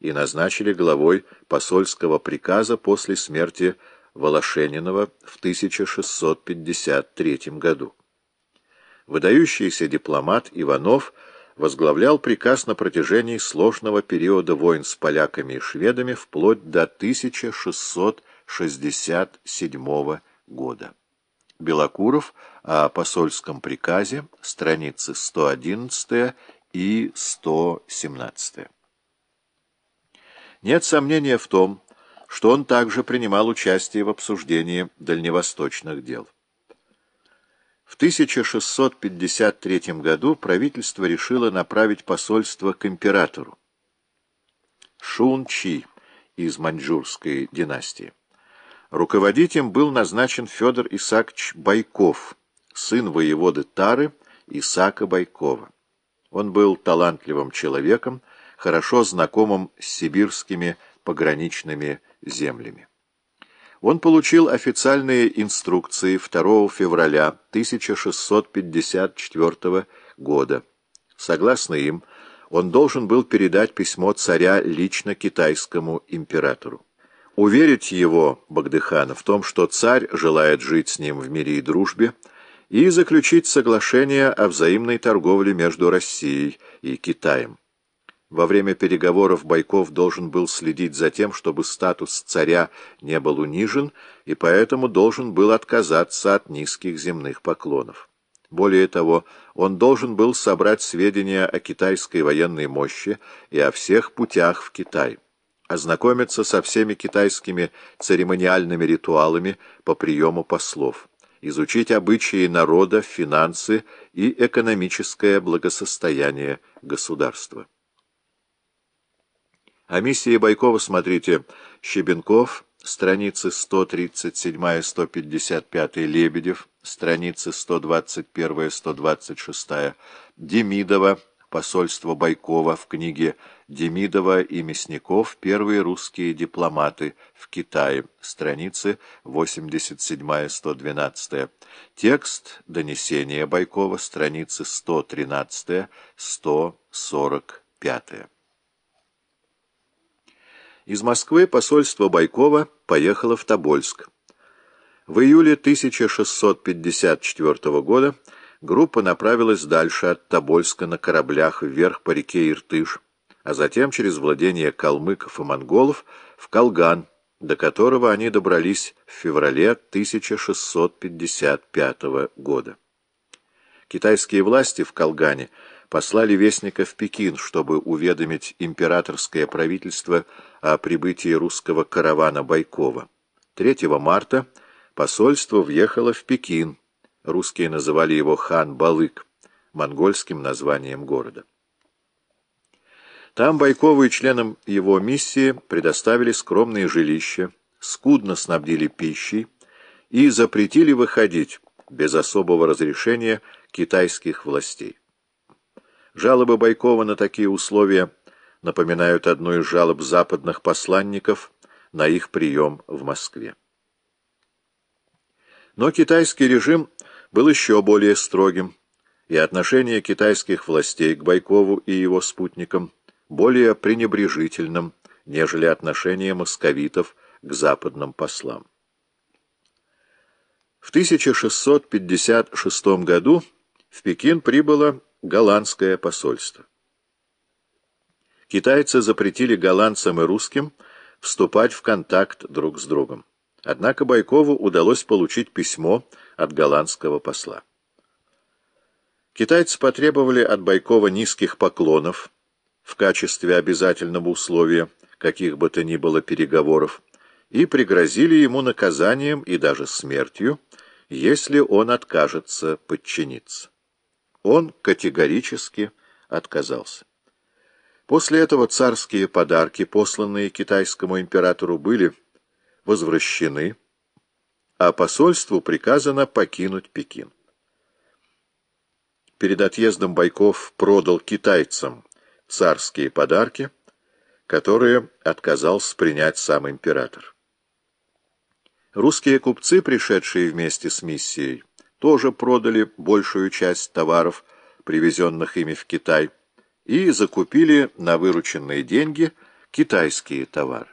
и назначили главой посольского приказа после смерти Волошенинова в 1653 году. Выдающийся дипломат Иванов возглавлял приказ на протяжении сложного периода войн с поляками и шведами вплоть до 1667 года. Белокуров о посольском приказе, страницы 111 и 117. Нет сомнения в том, что он также принимал участие в обсуждении дальневосточных дел. В 1653 году правительство решило направить посольство к императору Шун-Чи из маньчжурской династии. Руководить им был назначен Федор Исаакович Байков, сын воеводы Тары Исаака Байкова. Он был талантливым человеком, хорошо знакомым с сибирскими пограничными землями. Он получил официальные инструкции 2 февраля 1654 года. Согласно им, он должен был передать письмо царя лично китайскому императору. Уверить его, Багдыхана, в том, что царь желает жить с ним в мире и дружбе, и заключить соглашение о взаимной торговле между Россией и Китаем. Во время переговоров Байков должен был следить за тем, чтобы статус царя не был унижен, и поэтому должен был отказаться от низких земных поклонов. Более того, он должен был собрать сведения о китайской военной мощи и о всех путях в Китай, ознакомиться со всеми китайскими церемониальными ритуалами по приему послов, изучить обычаи народа, финансы и экономическое благосостояние государства. О миссии Байкова смотрите. «Щебенков», страницы 137-155, Лебедев, страницы 121-126, Демидова, посольство Байкова в книге «Демидова и Мясников. Первые русские дипломаты в Китае», страницы 87-112, текст донесения Байкова, страницы 113-145. Из Москвы посольство Байкова поехало в Тобольск. В июле 1654 года группа направилась дальше от Тобольска на кораблях вверх по реке Иртыш, а затем через владение калмыков и монголов в Колган, до которого они добрались в феврале 1655 года. Китайские власти в Колгане послали вестника в Пекин, чтобы уведомить императорское правительство о прибытии русского каравана Байкова. 3 марта посольство въехало в Пекин. Русские называли его хан-Балык, монгольским названием города. Там Байкову и членам его миссии предоставили скромные жилища, скудно снабдили пищей и запретили выходить без особого разрешения китайских властей. Жалобы Байкова на такие условия напоминают одну из жалоб западных посланников на их прием в Москве. Но китайский режим был еще более строгим, и отношение китайских властей к Байкову и его спутникам более пренебрежительным, нежели отношение московитов к западным послам. В 1656 году в Пекин прибыло голландское посольство. Китайцы запретили голландцам и русским вступать в контакт друг с другом. Однако Байкову удалось получить письмо от голландского посла. Китайцы потребовали от Байкова низких поклонов в качестве обязательного условия каких бы то ни было переговоров и пригрозили ему наказанием и даже смертью, если он откажется подчиниться. Он категорически отказался. После этого царские подарки, посланные китайскому императору, были возвращены, а посольству приказано покинуть Пекин. Перед отъездом Байков продал китайцам царские подарки, которые отказался принять сам император. Русские купцы, пришедшие вместе с миссией, тоже продали большую часть товаров, привезенных ими в Китай, и закупили на вырученные деньги китайские товары.